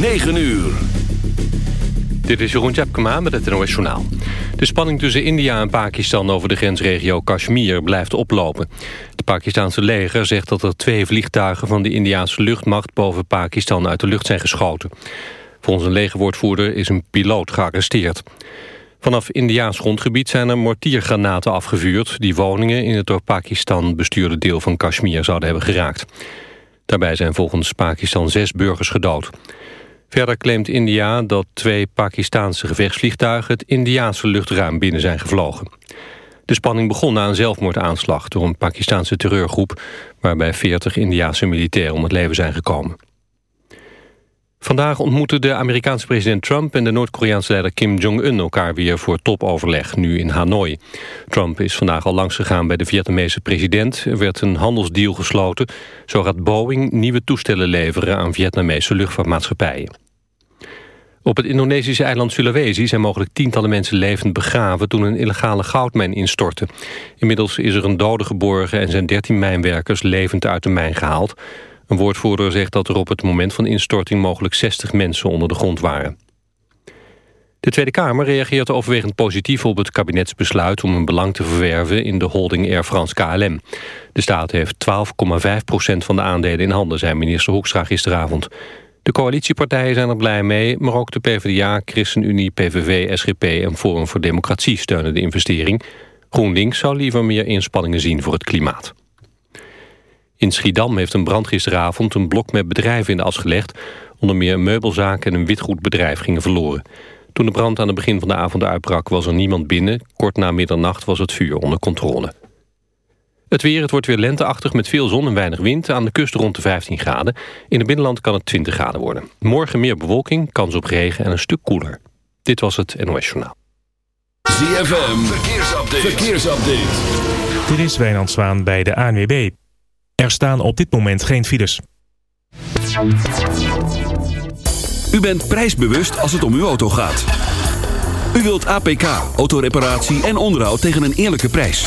9 uur. Dit is Jeroen Tjepkema met het NOS Journaal. De spanning tussen India en Pakistan over de grensregio Kashmir blijft oplopen. Het Pakistanse leger zegt dat er twee vliegtuigen van de Indiaanse luchtmacht boven Pakistan uit de lucht zijn geschoten. Volgens een legerwoordvoerder is een piloot gearresteerd. Vanaf Indiaans grondgebied zijn er mortiergranaten afgevuurd... die woningen in het door Pakistan bestuurde deel van Kashmir zouden hebben geraakt. Daarbij zijn volgens Pakistan zes burgers gedood. Verder claimt India dat twee Pakistaanse gevechtsvliegtuigen... het Indiaanse luchtruim binnen zijn gevlogen. De spanning begon na een zelfmoordaanslag door een Pakistaanse terreurgroep... waarbij 40 Indiaanse militairen om het leven zijn gekomen. Vandaag ontmoeten de Amerikaanse president Trump en de Noord-Koreaanse leider Kim Jong-un elkaar weer voor topoverleg, nu in Hanoi. Trump is vandaag al langsgegaan bij de Vietnamese president. Er werd een handelsdeal gesloten. Zo gaat Boeing nieuwe toestellen leveren aan Vietnamese luchtvaartmaatschappijen. Op het Indonesische eiland Sulawesi zijn mogelijk tientallen mensen levend begraven toen een illegale goudmijn instortte. Inmiddels is er een dode geborgen en zijn 13 mijnwerkers levend uit de mijn gehaald. Een woordvoerder zegt dat er op het moment van instorting mogelijk 60 mensen onder de grond waren. De Tweede Kamer reageert overwegend positief op het kabinetsbesluit om een belang te verwerven in de holding Air France KLM. De staat heeft 12,5% van de aandelen in handen, zei minister Hoekstra gisteravond. De coalitiepartijen zijn er blij mee, maar ook de PvdA, ChristenUnie, PVV, SGP en Forum voor Democratie steunen de investering. GroenLinks zou liever meer inspanningen zien voor het klimaat. In Schiedam heeft een brand gisteravond een blok met bedrijven in de as gelegd. Onder meer meubelzaken en een witgoedbedrijf gingen verloren. Toen de brand aan het begin van de avond uitbrak was er niemand binnen. Kort na middernacht was het vuur onder controle. Het weer, het wordt weer lenteachtig met veel zon en weinig wind. Aan de kust rond de 15 graden. In het binnenland kan het 20 graden worden. Morgen meer bewolking, kans op regen en een stuk koeler. Dit was het NOS Journaal. ZFM, verkeersupdate. verkeersupdate. Dit is Wijnand Zwaan bij de ANWB. Er staan op dit moment geen files. U bent prijsbewust als het om uw auto gaat. U wilt APK, autoreparatie en onderhoud tegen een eerlijke prijs.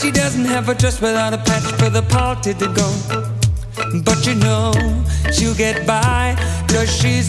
She doesn't have a dress without a patch for the party to go. But you know she'll get by. Cause she's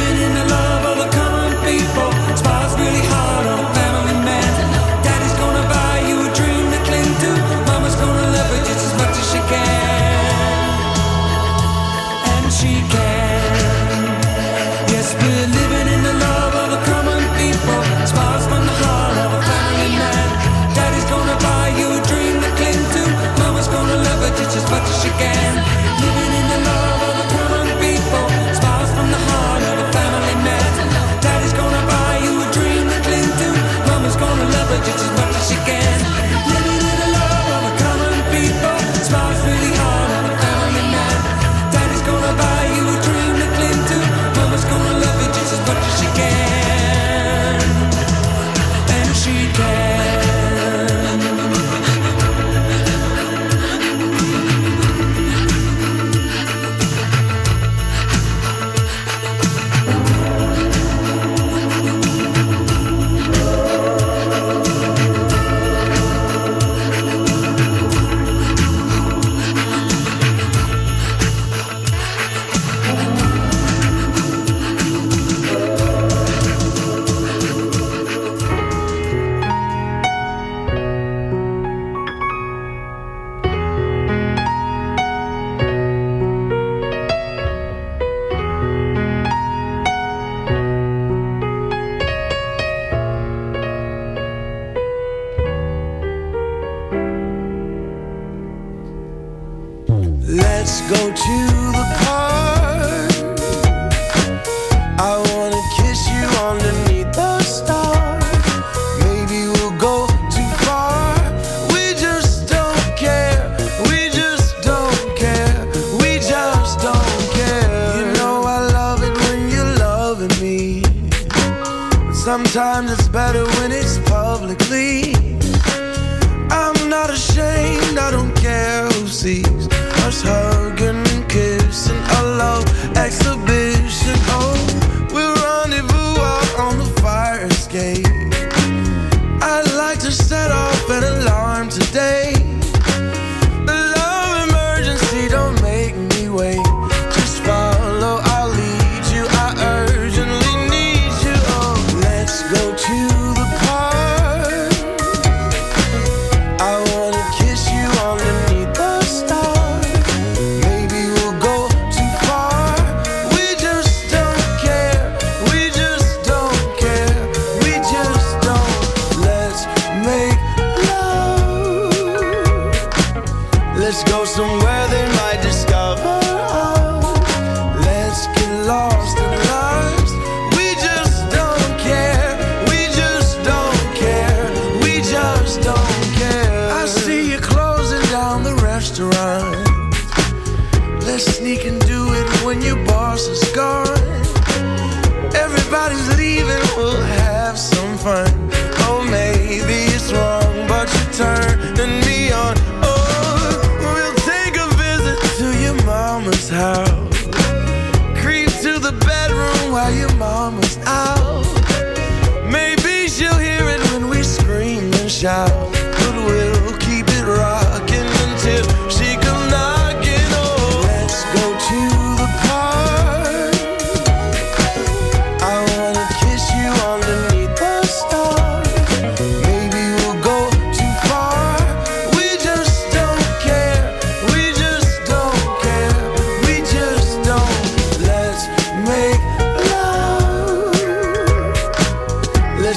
these us hugging and kissing. a love exhibition.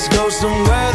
let's go somewhere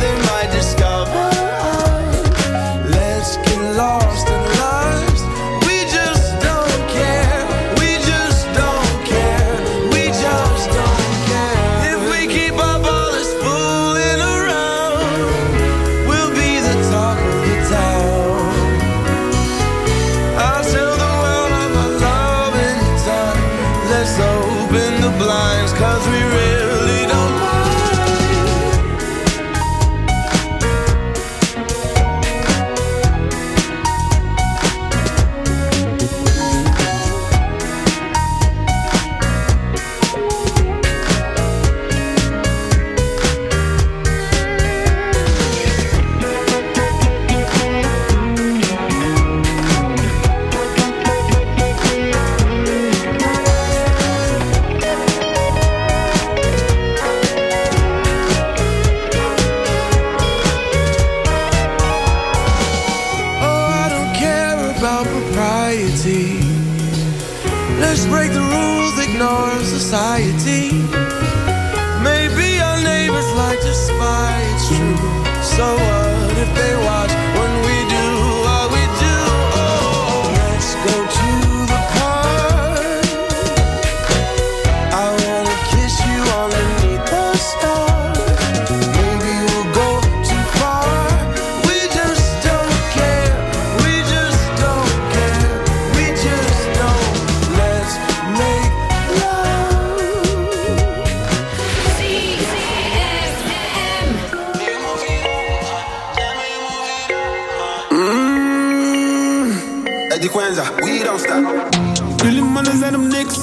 consequenza, we don't stop. Jullie mannen zijn hem niks.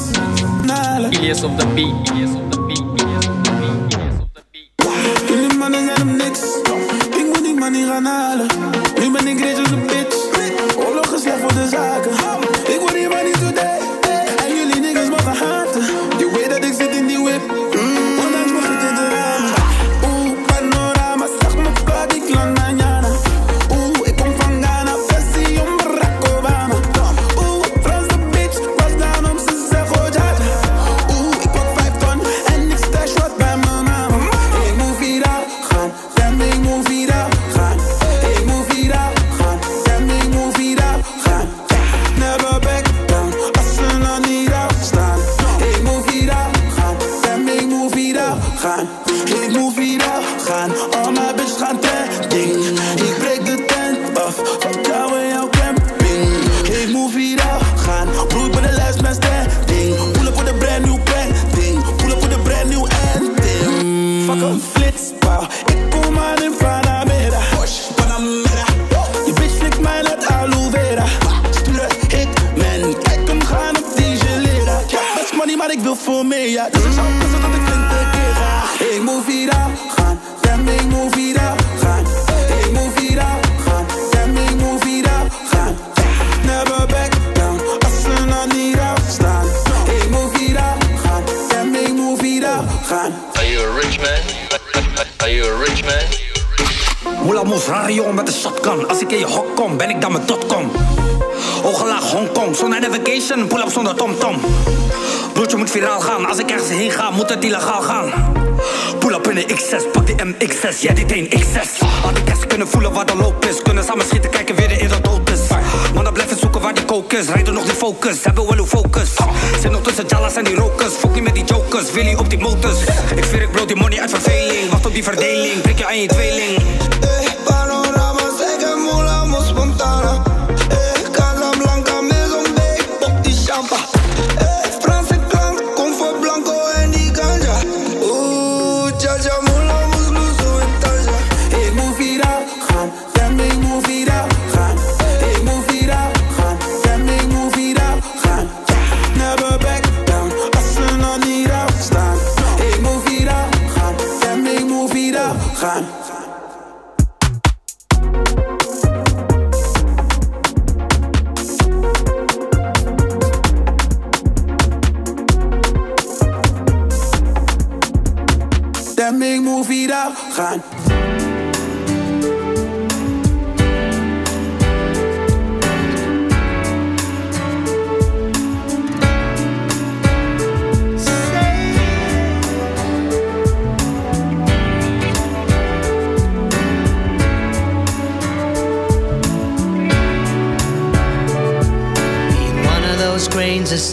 Nalen. Ilias op de beat, Ilias op de beat, Ilias op de beat, Ilias op de beat. Jullie mannen zijn hem niks. Ik moet die money gaan halen. Nu ben ik rich als een bitch. Oorlog is slecht voor de zaak. kunnen X6 Pak die MX6, jij die teen X6 Had ik eens kunnen voelen waar de loop is Kunnen samen schieten, kijken weer in dat dood is. Mannen blijven zoeken waar die coke is Rijden nog die focus, hebben wel uw focus. Zijn nog tussen Jalas en die rokers Fuck niet met die jokers, wil je op die motors. Ik veer ik brood, die money uit verveling Wacht op die verdeling, prik je aan je tweeling.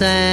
sand.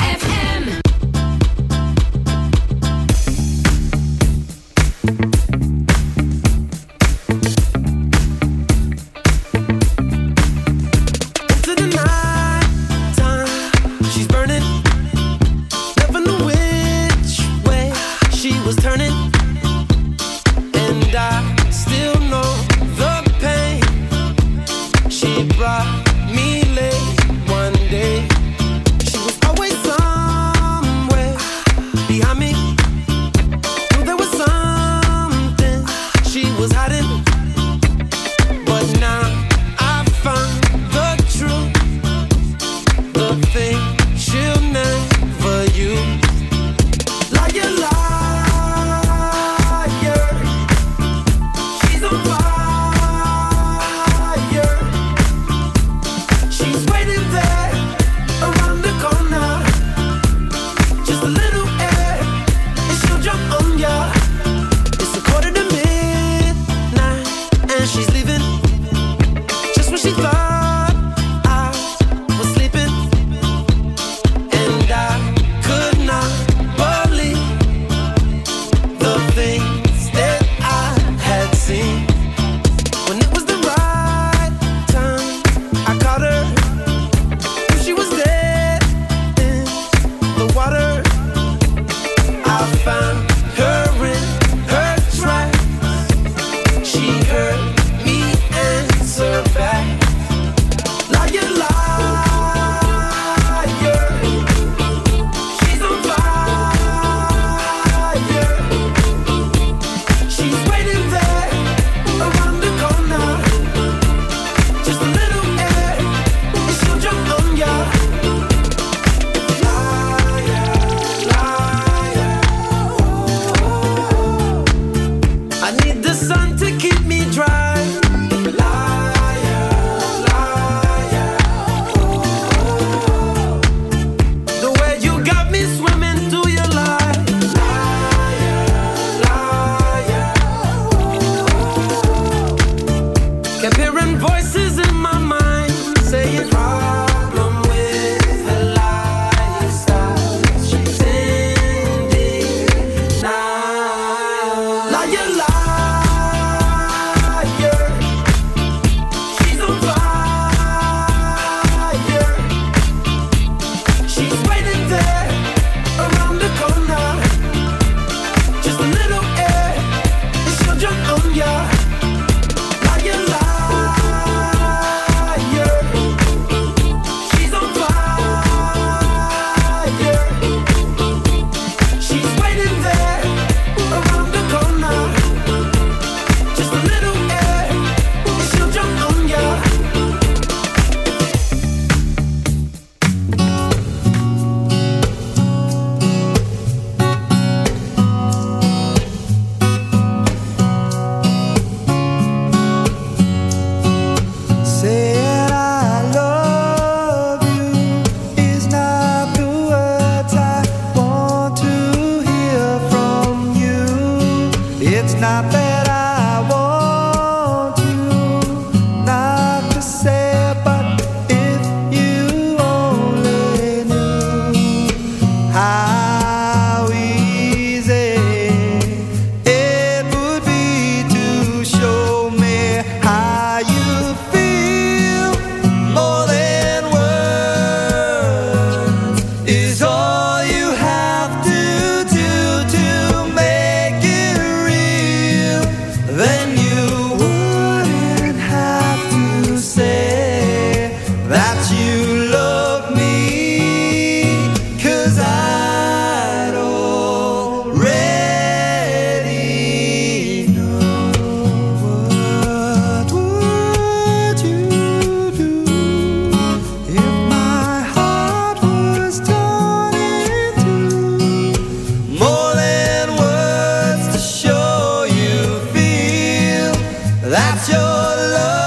Spider That's your love.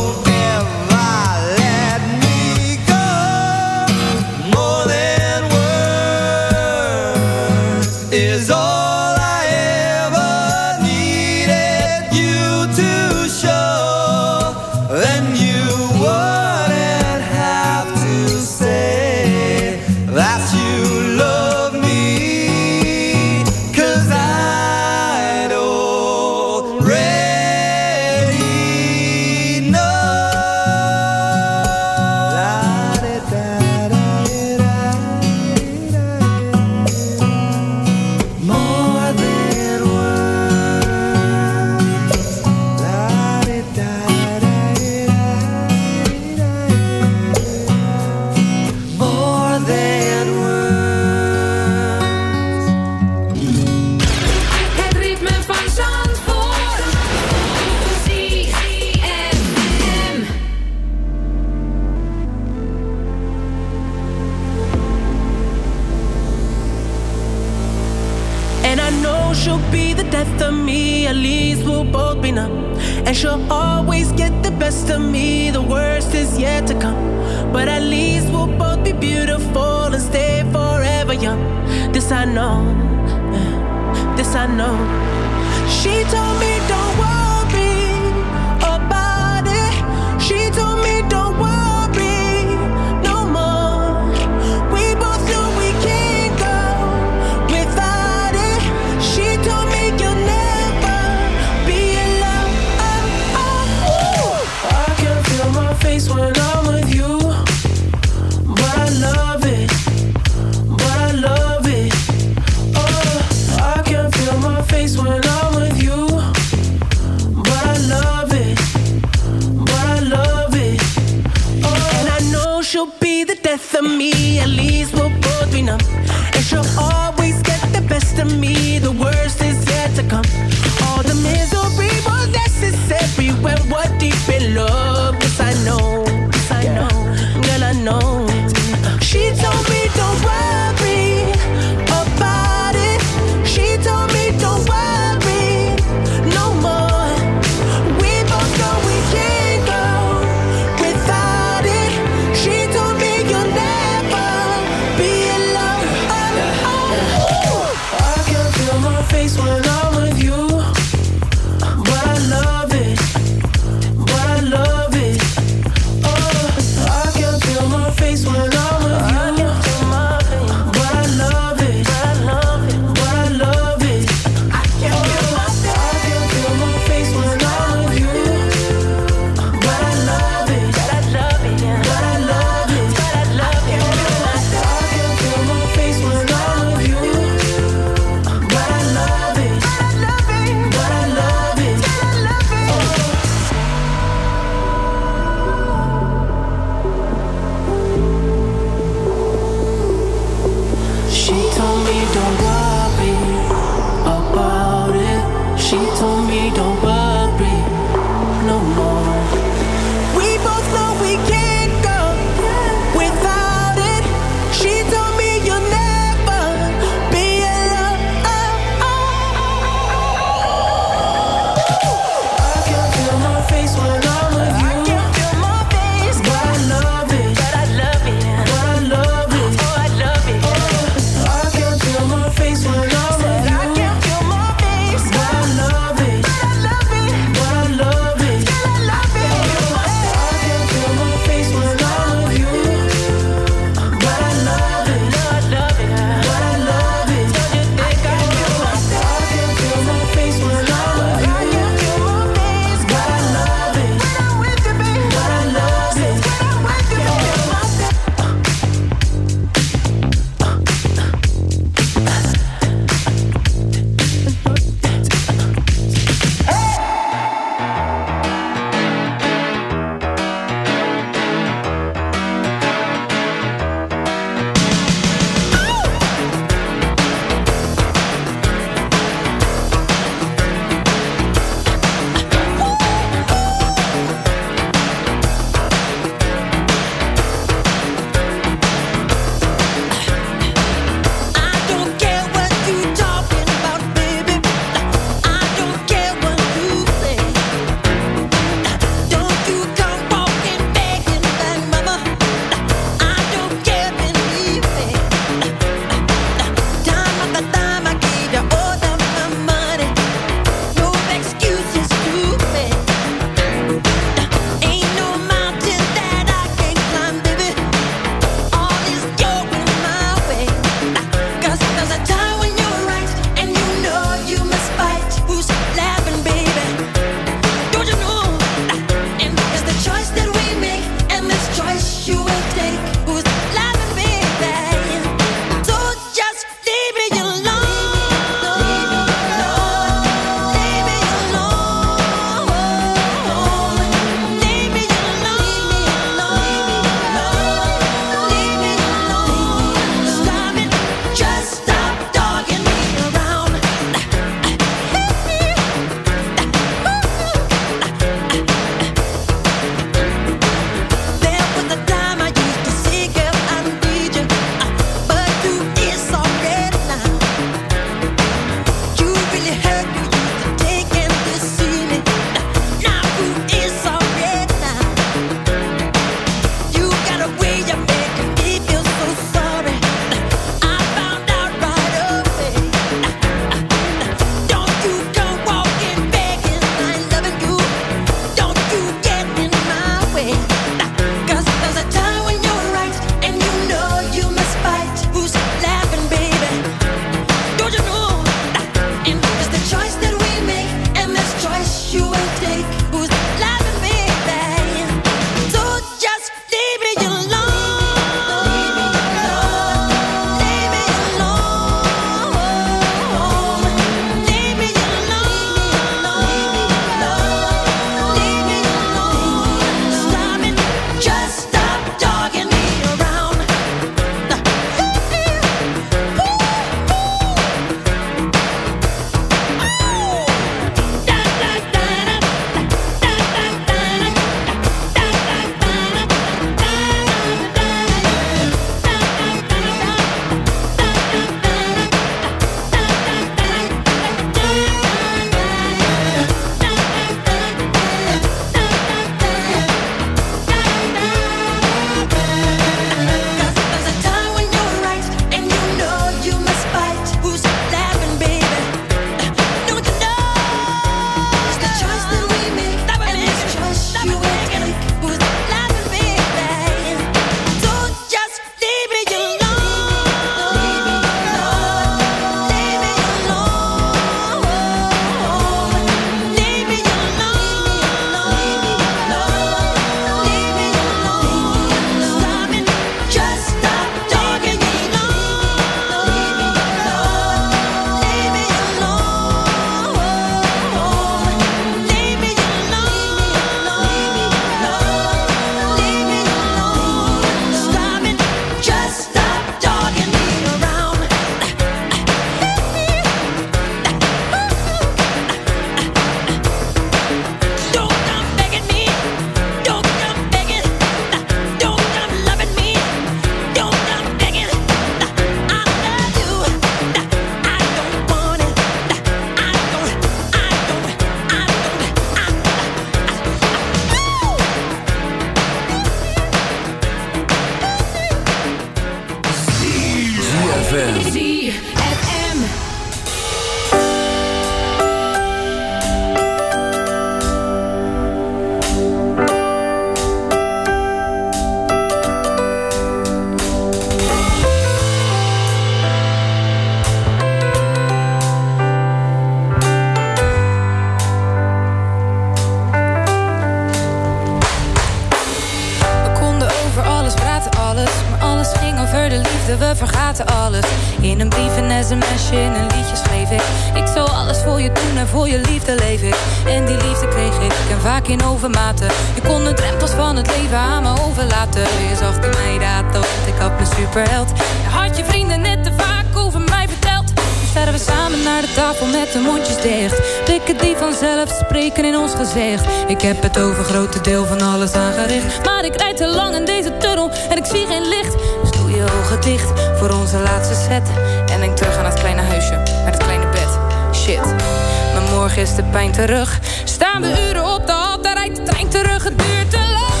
Terug. Staan we uren op de hal, daar rijdt de trein terug. Het duurt te lang.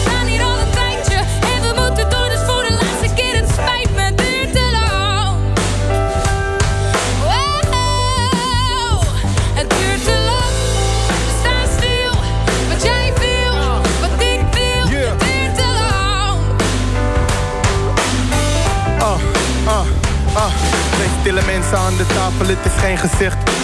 Staan hier al een tijdje en we moeten door, dus voor de laatste keer. Het spijt me, het duurt te lang. Wow, het duurt te lang. We staan stil, wat jij wil, wat ik wil. Het duurt te lang. Ah, ah, ah. Stille mensen aan de tafel, het is geen gezicht.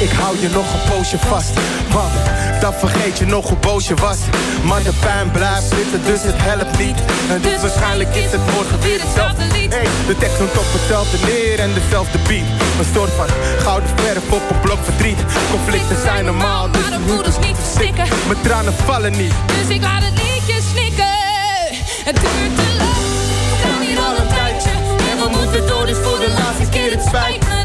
ik hou je nog een poosje vast. Want dan vergeet je nog hoe boos je was. Maar de pijn blijft zitten, dus het helpt niet. En dus waarschijnlijk is het morgen weer hetzelfde lied. Hey, de tekst noemt op hetzelfde neer en dezelfde beat. Een soort van gouden verf op een blok verdriet. Conflicten zijn normaal, dus Maar de moeders niet verstikken. mijn tranen vallen niet. Dus ik laat het liedje snikken. Het duurt te lang. We staan hier al een tijdje. En we moeten door, dus voor de laatste keer. Het spijt me,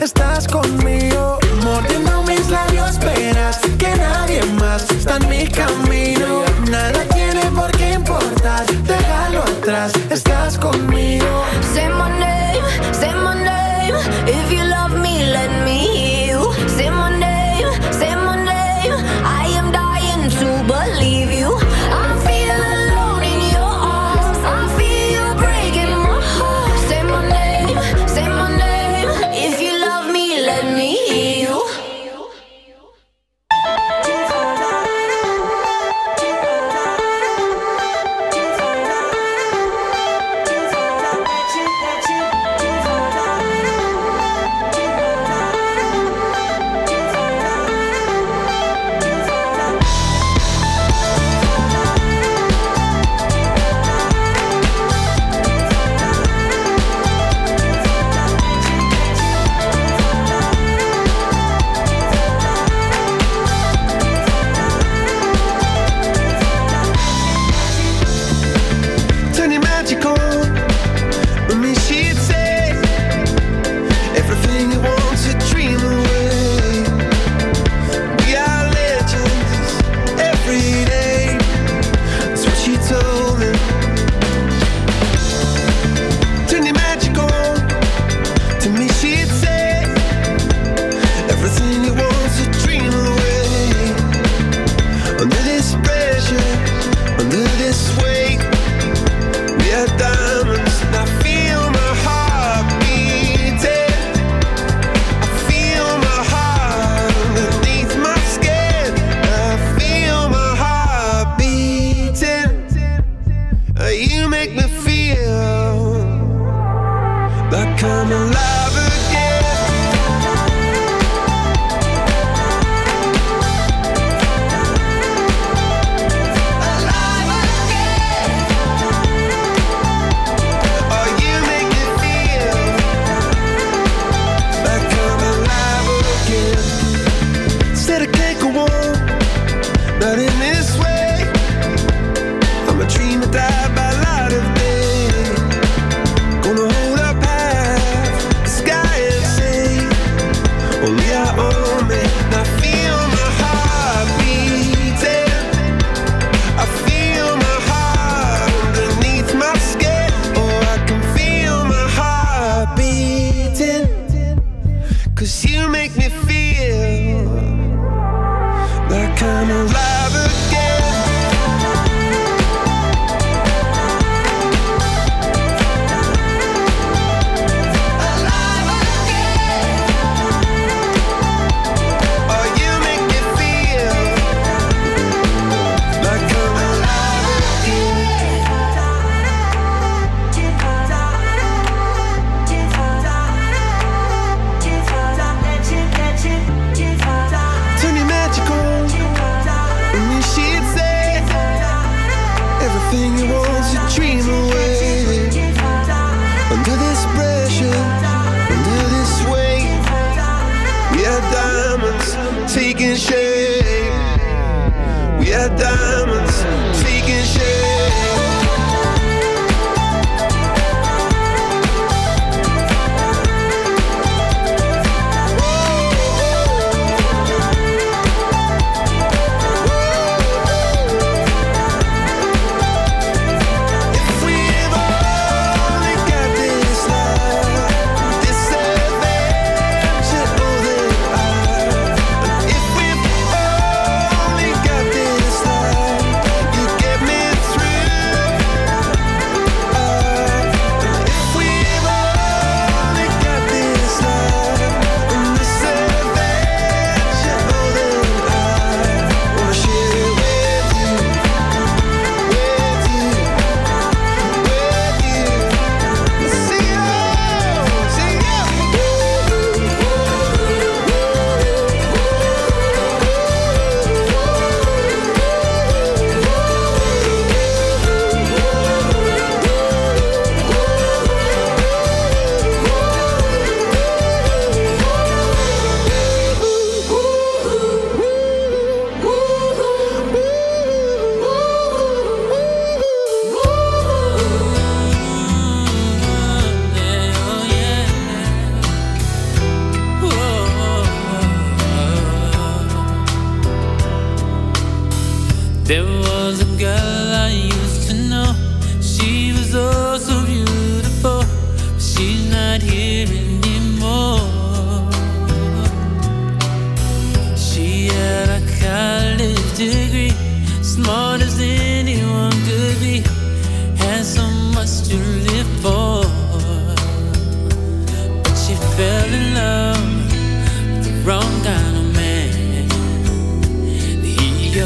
estás conmigo.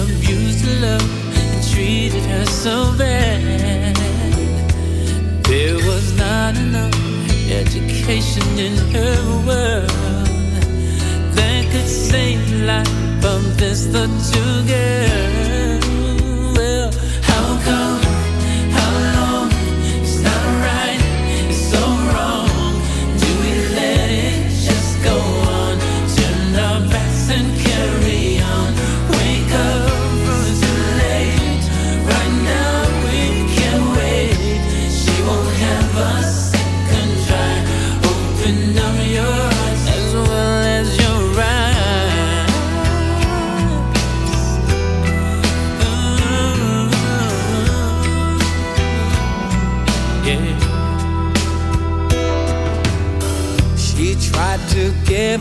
abused love and treated her so bad. There was not enough education in her world that could save the life of.